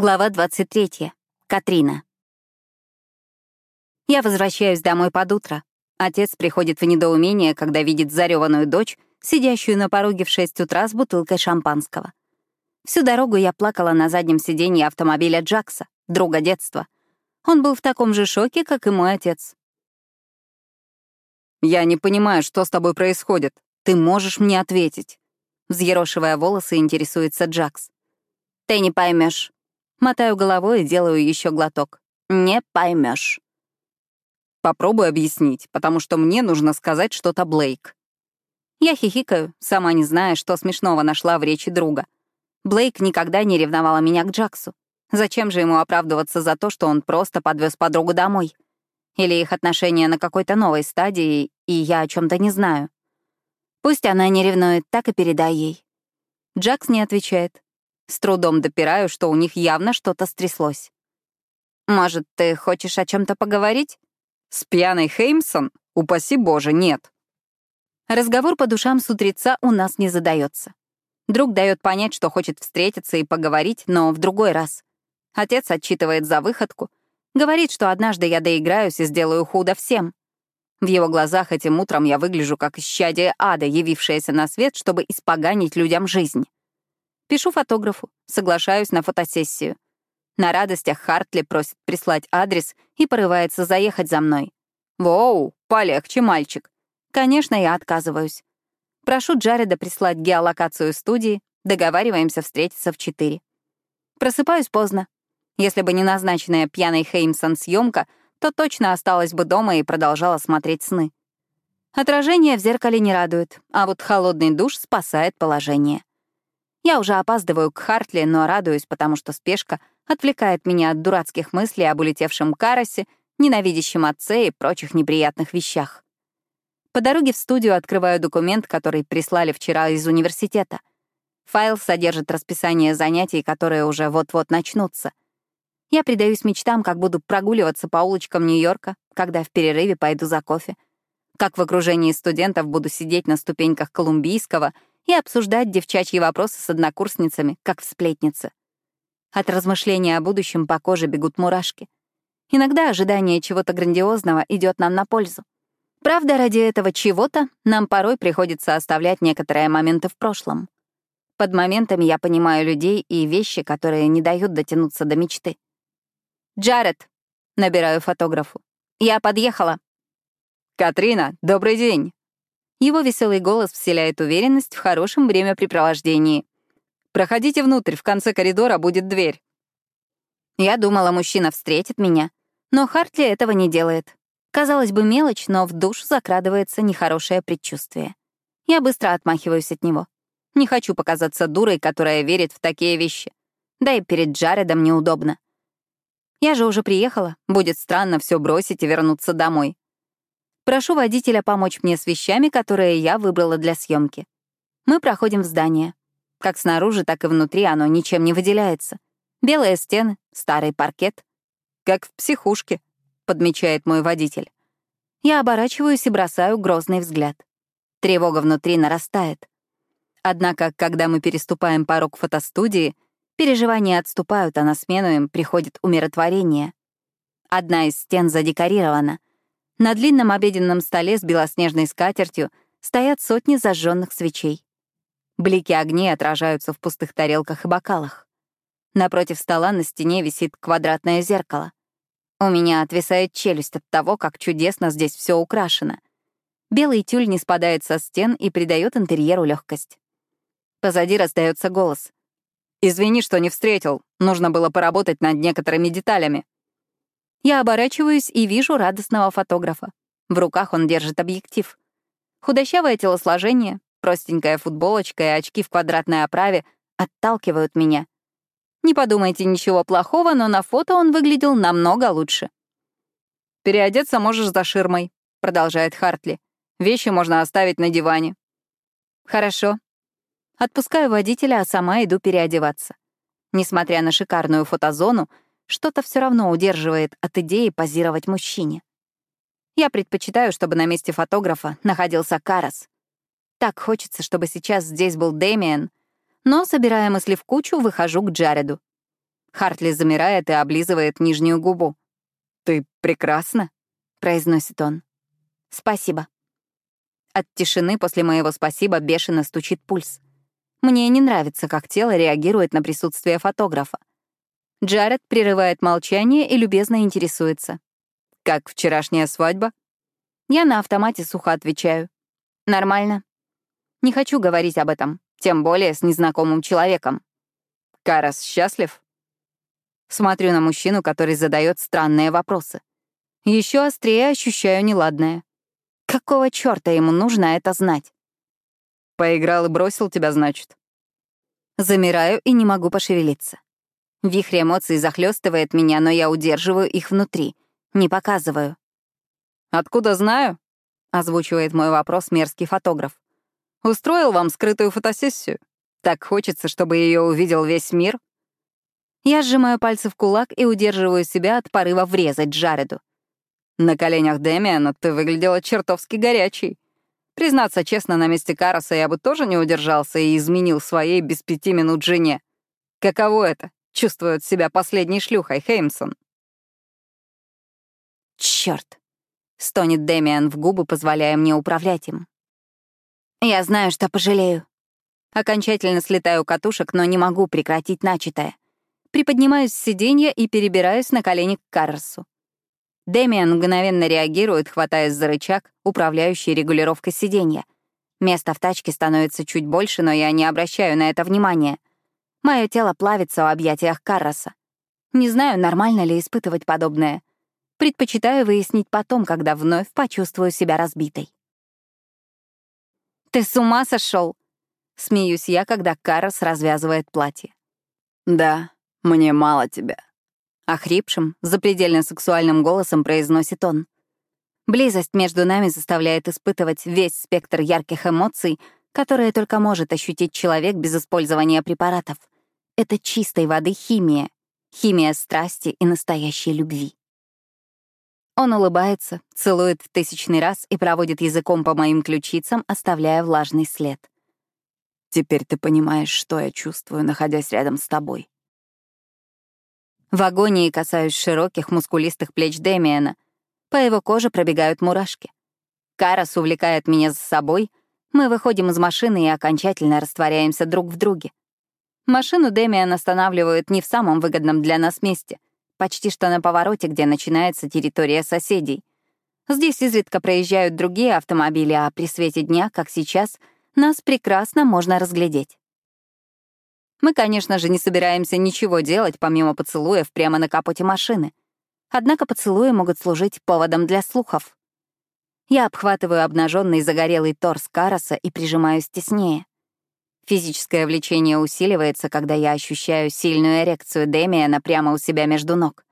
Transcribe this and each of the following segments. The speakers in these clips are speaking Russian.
Глава 23. Катрина. Я возвращаюсь домой под утро. Отец приходит в недоумение, когда видит зареванную дочь, сидящую на пороге в 6 утра с бутылкой шампанского. Всю дорогу я плакала на заднем сиденье автомобиля Джакса, друга детства. Он был в таком же шоке, как и мой отец. «Я не понимаю, что с тобой происходит. Ты можешь мне ответить?» Взъерошивая волосы, интересуется Джакс. «Ты не поймешь. Мотаю головой и делаю еще глоток. Не поймешь. Попробуй объяснить, потому что мне нужно сказать что-то Блейк. Я хихикаю, сама не зная, что смешного нашла в речи друга. Блейк никогда не ревновала меня к Джаксу. Зачем же ему оправдываться за то, что он просто подвез подругу домой? Или их отношения на какой-то новой стадии, и я о чем то не знаю? Пусть она не ревнует, так и передай ей. Джакс не отвечает. С трудом допираю, что у них явно что-то стряслось. «Может, ты хочешь о чем то поговорить?» «С пьяной Хеймсон? Упаси боже, нет». Разговор по душам с утреца у нас не задается. Друг дает понять, что хочет встретиться и поговорить, но в другой раз. Отец отчитывает за выходку, говорит, что однажды я доиграюсь и сделаю худо всем. В его глазах этим утром я выгляжу как исчадие ада, явившееся на свет, чтобы испоганить людям жизнь. Пишу фотографу, соглашаюсь на фотосессию. На радостях Хартли просит прислать адрес и порывается заехать за мной. «Воу, полегче, мальчик». Конечно, я отказываюсь. Прошу Джареда прислать геолокацию студии, договариваемся встретиться в четыре. Просыпаюсь поздно. Если бы не назначенная пьяной Хеймсон съемка, то точно осталась бы дома и продолжала смотреть сны. Отражение в зеркале не радует, а вот холодный душ спасает положение. Я уже опаздываю к Хартли, но радуюсь, потому что спешка отвлекает меня от дурацких мыслей об улетевшем Карасе, ненавидящем отце и прочих неприятных вещах. По дороге в студию открываю документ, который прислали вчера из университета. Файл содержит расписание занятий, которые уже вот-вот начнутся. Я предаюсь мечтам, как буду прогуливаться по улочкам Нью-Йорка, когда в перерыве пойду за кофе. Как в окружении студентов буду сидеть на ступеньках Колумбийского — и обсуждать девчачьи вопросы с однокурсницами, как в сплетнице. От размышления о будущем по коже бегут мурашки. Иногда ожидание чего-то грандиозного идет нам на пользу. Правда, ради этого чего-то нам порой приходится оставлять некоторые моменты в прошлом. Под моментами я понимаю людей и вещи, которые не дают дотянуться до мечты. «Джаред!» — набираю фотографу. «Я подъехала». «Катрина, добрый день!» Его веселый голос вселяет уверенность в хорошем времяпрепровождении. «Проходите внутрь, в конце коридора будет дверь». Я думала, мужчина встретит меня, но Хартли этого не делает. Казалось бы, мелочь, но в душ закрадывается нехорошее предчувствие. Я быстро отмахиваюсь от него. Не хочу показаться дурой, которая верит в такие вещи. Да и перед Джаредом неудобно. Я же уже приехала, будет странно все бросить и вернуться домой. Прошу водителя помочь мне с вещами, которые я выбрала для съемки. Мы проходим в здание. Как снаружи, так и внутри оно ничем не выделяется. Белые стены, старый паркет. Как в психушке, подмечает мой водитель. Я оборачиваюсь и бросаю грозный взгляд. Тревога внутри нарастает. Однако, когда мы переступаем порог фотостудии, переживания отступают, а на смену им приходит умиротворение. Одна из стен задекорирована — на длинном обеденном столе с белоснежной скатертью стоят сотни зажженных свечей. Блики огней отражаются в пустых тарелках и бокалах. Напротив стола на стене висит квадратное зеркало. У меня отвисает челюсть от того, как чудесно здесь все украшено. Белый тюль не спадает со стен и придает интерьеру легкость. Позади раздается голос. «Извини, что не встретил. Нужно было поработать над некоторыми деталями». Я оборачиваюсь и вижу радостного фотографа. В руках он держит объектив. Худощавое телосложение, простенькая футболочка и очки в квадратной оправе отталкивают меня. Не подумайте ничего плохого, но на фото он выглядел намного лучше. «Переодеться можешь за ширмой», — продолжает Хартли. «Вещи можно оставить на диване». «Хорошо». Отпускаю водителя, а сама иду переодеваться. Несмотря на шикарную фотозону, что-то все равно удерживает от идеи позировать мужчине. Я предпочитаю, чтобы на месте фотографа находился Карас. Так хочется, чтобы сейчас здесь был Дэмиен, но, собирая мысли в кучу, выхожу к Джареду. Хартли замирает и облизывает нижнюю губу. «Ты прекрасна», — произносит он. «Спасибо». От тишины после моего «спасибо» бешено стучит пульс. Мне не нравится, как тело реагирует на присутствие фотографа. Джаред прерывает молчание и любезно интересуется. «Как вчерашняя свадьба?» Я на автомате сухо отвечаю. «Нормально. Не хочу говорить об этом, тем более с незнакомым человеком». «Карас счастлив?» Смотрю на мужчину, который задает странные вопросы. Еще острее ощущаю неладное. Какого черта ему нужно это знать? Поиграл и бросил тебя, значит? Замираю и не могу пошевелиться. Вихрь эмоций захлестывает меня, но я удерживаю их внутри, не показываю. «Откуда знаю?» — озвучивает мой вопрос мерзкий фотограф. «Устроил вам скрытую фотосессию? Так хочется, чтобы ее увидел весь мир?» Я сжимаю пальцы в кулак и удерживаю себя от порыва врезать Джареду. На коленях Дэмиана ты выглядела чертовски горячей. Признаться честно, на месте Караса я бы тоже не удержался и изменил своей без пяти минут жене. Каково это — чувствует себя последней шлюхой, Хеймсон? Черт! стонет Дэмиан в губы, позволяя мне управлять им. Я знаю, что пожалею. Окончательно слетаю катушек, но не могу прекратить начатое — Приподнимаюсь с сиденья и перебираюсь на колени к Карресу. Дэмиан мгновенно реагирует, хватаясь за рычаг, управляющий регулировкой сиденья. Места в тачке становится чуть больше, но я не обращаю на это внимания. Мое тело плавится в объятиях Карроса. Не знаю, нормально ли испытывать подобное. Предпочитаю выяснить потом, когда вновь почувствую себя разбитой. «Ты с ума сошел? Смеюсь я, когда Каррос развязывает платье. «Да, «Мне мало тебя», — охрипшим, запредельно сексуальным голосом произносит он. Близость между нами заставляет испытывать весь спектр ярких эмоций, которые только может ощутить человек без использования препаратов. Это чистой воды химия, химия страсти и настоящей любви. Он улыбается, целует в тысячный раз и проводит языком по моим ключицам, оставляя влажный след. «Теперь ты понимаешь, что я чувствую, находясь рядом с тобой», в агонии касаюсь широких, мускулистых плеч Дэмиена. По его коже пробегают мурашки. Карас увлекает меня за собой. Мы выходим из машины и окончательно растворяемся друг в друге. Машину Дэмиан останавливают не в самом выгодном для нас месте, почти что на повороте, где начинается территория соседей. Здесь изредка проезжают другие автомобили, а при свете дня, как сейчас, нас прекрасно можно разглядеть. Мы, конечно же, не собираемся ничего делать, помимо поцелуев, прямо на капоте машины. Однако поцелуи могут служить поводом для слухов. Я обхватываю обнаженный загорелый торс Караса и прижимаюсь теснее. Физическое влечение усиливается, когда я ощущаю сильную эрекцию Демиана прямо у себя между ног.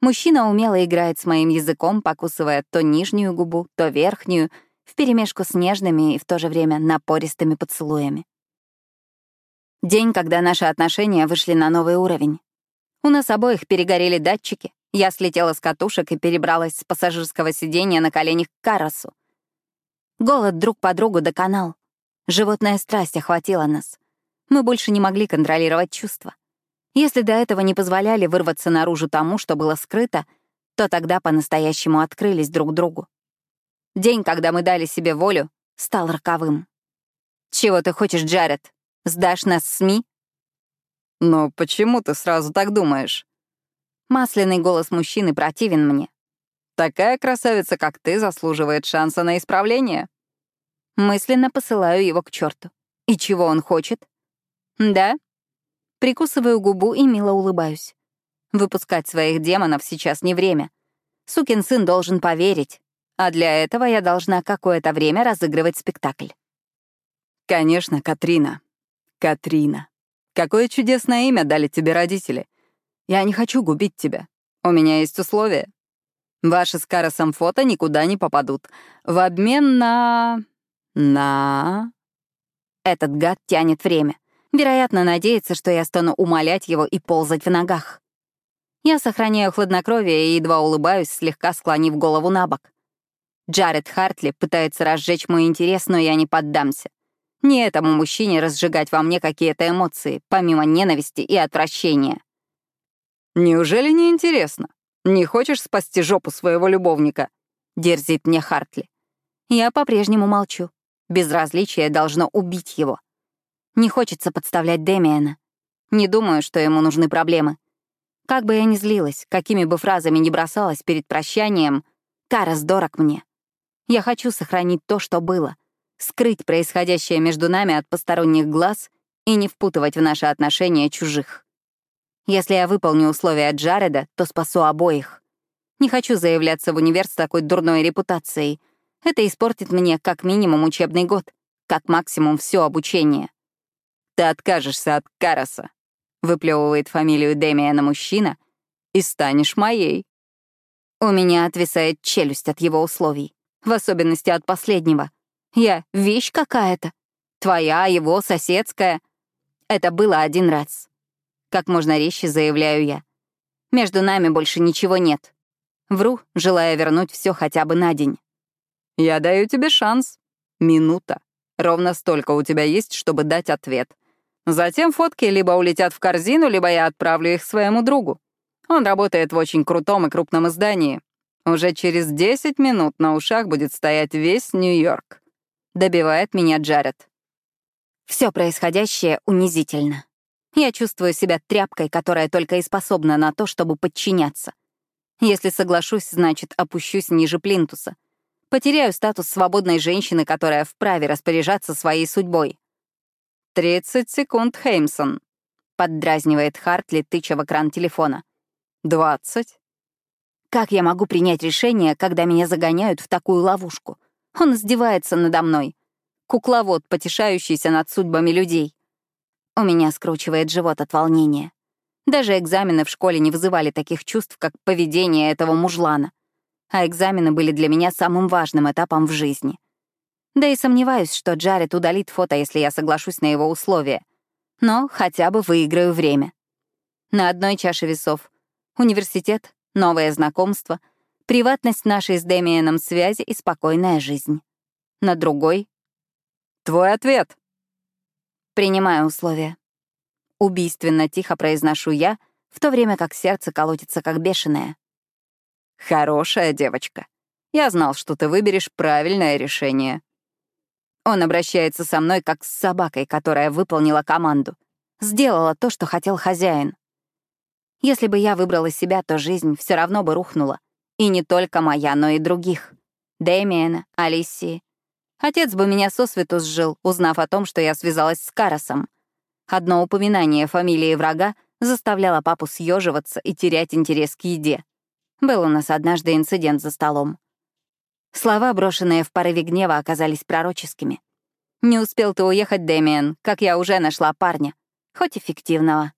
Мужчина умело играет с моим языком, покусывая то нижнюю губу, то верхнюю, вперемешку с нежными и в то же время напористыми поцелуями. День, когда наши отношения вышли на новый уровень. У нас обоих перегорели датчики, я слетела с катушек и перебралась с пассажирского сиденья на коленях к Карасу. Голод друг по другу доконал. Животная страсть охватила нас. Мы больше не могли контролировать чувства. Если до этого не позволяли вырваться наружу тому, что было скрыто, то тогда по-настоящему открылись друг другу. День, когда мы дали себе волю, стал роковым. «Чего ты хочешь, Джаред?» Сдашь нас СМИ?» «Но почему ты сразу так думаешь?» Масляный голос мужчины противен мне. «Такая красавица, как ты, заслуживает шанса на исправление». Мысленно посылаю его к черту. И чего он хочет? Да? Прикусываю губу и мило улыбаюсь. Выпускать своих демонов сейчас не время. Сукин сын должен поверить, а для этого я должна какое-то время разыгрывать спектакль. «Конечно, Катрина», Катрина. Какое чудесное имя дали тебе родители. Я не хочу губить тебя. У меня есть условия. Ваши с Карасом фото никуда не попадут. В обмен на... на... Этот гад тянет время. Вероятно, надеется, что я стану умолять его и ползать в ногах. Я сохраняю хладнокровие и едва улыбаюсь, слегка склонив голову на бок. Джаред Хартли пытается разжечь мой интерес, но я не поддамся. Не этому мужчине разжигать во мне какие-то эмоции, помимо ненависти и отвращения. Неужели не интересно? Не хочешь спасти жопу своего любовника? Дерзит мне Хартли. Я по-прежнему молчу. Безразличие должно убить его. Не хочется подставлять Демиана. Не думаю, что ему нужны проблемы. Как бы я ни злилась, какими бы фразами ни бросалась перед прощанием, Карас дорог мне. Я хочу сохранить то, что было, скрыть происходящее между нами от посторонних глаз и не впутывать в наши отношения чужих. Если я выполню условия Джареда, то спасу обоих. Не хочу заявляться в универ с такой дурной репутацией. Это испортит мне как минимум учебный год, как максимум все обучение. Ты откажешься от Караса, выплевывает фамилию Демиана мужчина, и станешь моей. У меня отвисает челюсть от его условий, в особенности от последнего. Я — вещь какая-то. Твоя, его, соседская. Это было один раз. Как можно резче заявляю я. Между нами больше ничего нет. Вру, желая вернуть все хотя бы на день. Я даю тебе шанс. Минута. Ровно столько у тебя есть, чтобы дать ответ. Затем фотки либо улетят в корзину, либо я отправлю их своему другу. Он работает в очень крутом и крупном издании. Уже через 10 минут на ушах будет стоять весь Нью-Йорк. Добивает меня Джаред. Все происходящее унизительно. Я чувствую себя тряпкой, которая только и способна на то, чтобы подчиняться. Если соглашусь, значит, опущусь ниже плинтуса. Потеряю статус свободной женщины, которая вправе распоряжаться своей судьбой. «Тридцать секунд, Хеймсон», — поддразнивает Хартли, тыча в экран телефона. «Двадцать». Как я могу принять решение, когда меня загоняют в такую ловушку? Он издевается надо мной. Кукловод, потешающийся над судьбами людей. У меня скручивает живот от волнения. Даже экзамены в школе не вызывали таких чувств, как поведение этого мужлана. А экзамены были для меня самым важным этапом в жизни. Да и сомневаюсь, что Джаред удалит фото, если я соглашусь на его условия. Но хотя бы выиграю время. На одной чаше весов — университет, новое знакомство, приватность нашей с Дэмиеном связи и спокойная жизнь. На другой — «Твой ответ!» Принимаю условия. Убийственно тихо произношу я, в то время как сердце колотится как бешеное. «Хорошая девочка. Я знал, что ты выберешь правильное решение». Он обращается со мной как с собакой, которая выполнила команду. Сделала то, что хотел хозяин. Если бы я выбрала себя, то жизнь все равно бы рухнула. И не только моя, но и других. Дэмиена, Алисии. Отец бы меня сосвету сжил, узнав о том, что я связалась с Карасом. Одно упоминание фамилии врага заставляло папу съеживаться и терять интерес к еде. Был у нас однажды инцидент за столом. Слова, брошенные в порыве гнева, оказались пророческими. «Не успел ты уехать, Дэмиен, как я уже нашла парня, хоть эффективного».